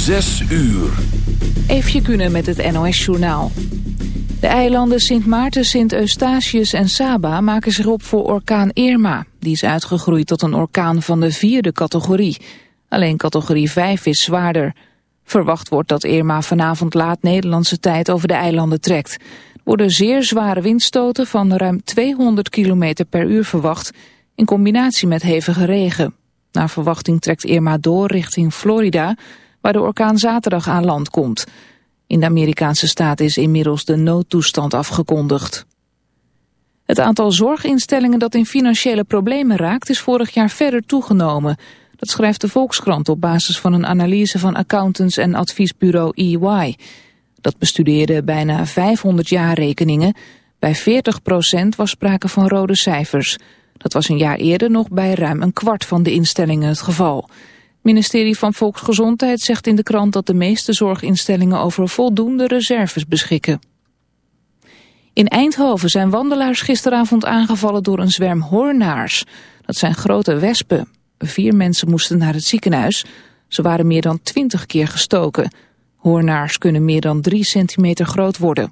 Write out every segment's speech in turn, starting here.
Zes uur. Eefje kunnen met het NOS-journaal. De eilanden Sint Maarten, Sint Eustatius en Saba maken zich op voor orkaan Irma. Die is uitgegroeid tot een orkaan van de vierde categorie. Alleen categorie 5 is zwaarder. Verwacht wordt dat Irma vanavond laat Nederlandse tijd over de eilanden trekt. Er worden zeer zware windstoten van ruim 200 km per uur verwacht... in combinatie met hevige regen. Naar verwachting trekt Irma door richting Florida waar de orkaan zaterdag aan land komt. In de Amerikaanse staat is inmiddels de noodtoestand afgekondigd. Het aantal zorginstellingen dat in financiële problemen raakt is vorig jaar verder toegenomen. Dat schrijft de Volkskrant op basis van een analyse van accountants en adviesbureau EY. Dat bestudeerde bijna 500 jaarrekeningen. Bij 40% was sprake van rode cijfers. Dat was een jaar eerder nog bij ruim een kwart van de instellingen het geval. Ministerie van Volksgezondheid zegt in de krant dat de meeste zorginstellingen over voldoende reserves beschikken. In Eindhoven zijn wandelaars gisteravond aangevallen door een zwerm hoornaars. Dat zijn grote wespen. Vier mensen moesten naar het ziekenhuis. Ze waren meer dan twintig keer gestoken. Hoornaars kunnen meer dan drie centimeter groot worden.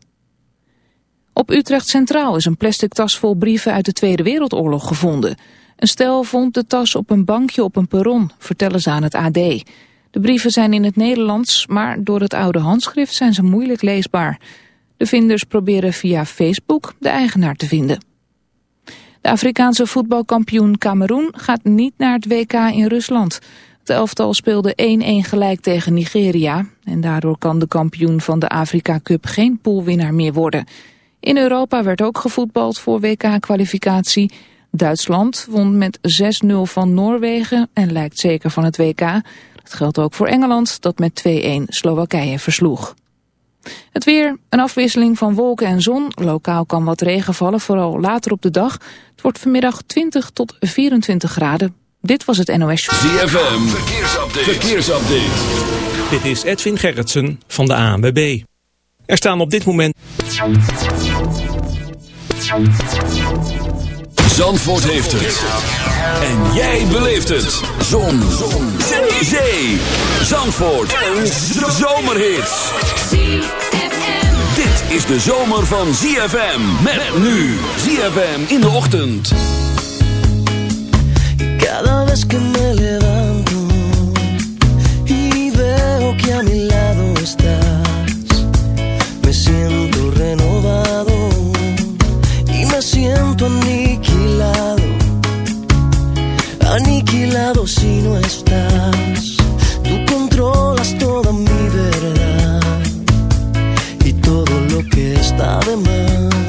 Op Utrecht Centraal is een plastic tas vol brieven uit de Tweede Wereldoorlog gevonden. Een stel vond de tas op een bankje op een perron, vertellen ze aan het AD. De brieven zijn in het Nederlands, maar door het oude handschrift zijn ze moeilijk leesbaar. De vinders proberen via Facebook de eigenaar te vinden. De Afrikaanse voetbalkampioen Cameroen gaat niet naar het WK in Rusland. Het elftal speelde 1-1 gelijk tegen Nigeria. En daardoor kan de kampioen van de Afrika Cup geen poolwinnaar meer worden. In Europa werd ook gevoetbald voor WK-kwalificatie... Duitsland won met 6-0 van Noorwegen en lijkt zeker van het WK. Dat geldt ook voor Engeland, dat met 2-1 Slowakije versloeg. Het weer, een afwisseling van wolken en zon. Lokaal kan wat regen vallen, vooral later op de dag. Het wordt vanmiddag 20 tot 24 graden. Dit was het NOS Show. ZFM, verkeersupdate. verkeersupdate. Dit is Edwin Gerritsen van de ANWB. Er staan op dit moment... Zandvoort heeft het. En jij beleeft het. Zon. Zon. Zee. Zandvoort. Een zomerhit. Dit is de zomer van ZFM. Met nu. ZFM in de ochtend. Cada vez que me levanto y veo que a mi lado estás, me siento renovado aniquilado si no estás. Tú controlas toda mi verdad y todo lo que está de más.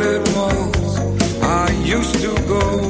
Guarded walls, I used to go.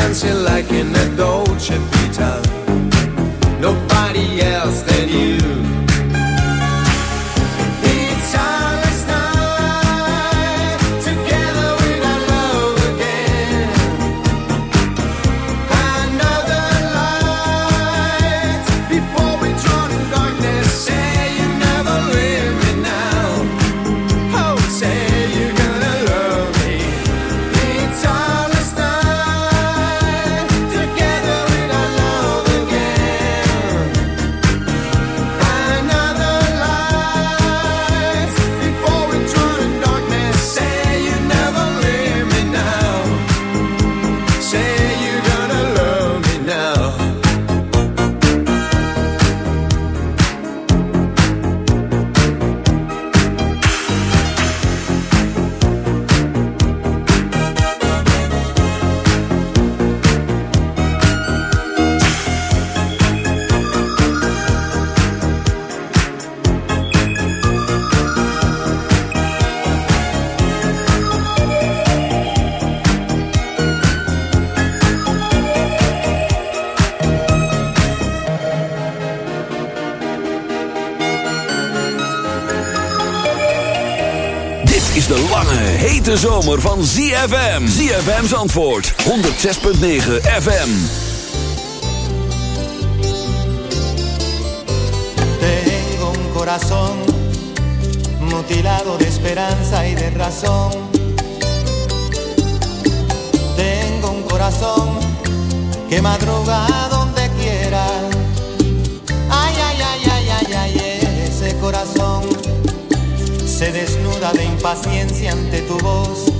dancing like in a Dolce Vita. Nobody else than you. van ZFM. ZFM's antwoord. 106.9 FM. Tengo un corazón mutilado de esperanza y de razón. Tengo un corazón que madruga donde quiera. Ay, ay, ay, ay, ay, ay, ese corazón se desnuda de impaciencia ante tu voz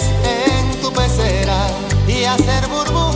y hacer burbujas.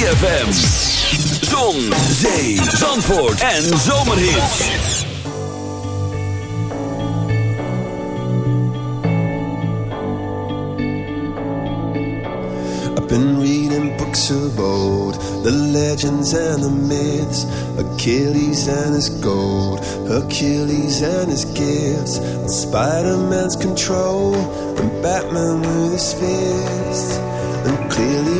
ZFM. Zon, zee, zandvoort en zomerhits. I've been reading books of old, the legends and the myths, Achilles and his gold, Hercules and his gifts, Spider-Man's control, and Batman with his fists. And clearly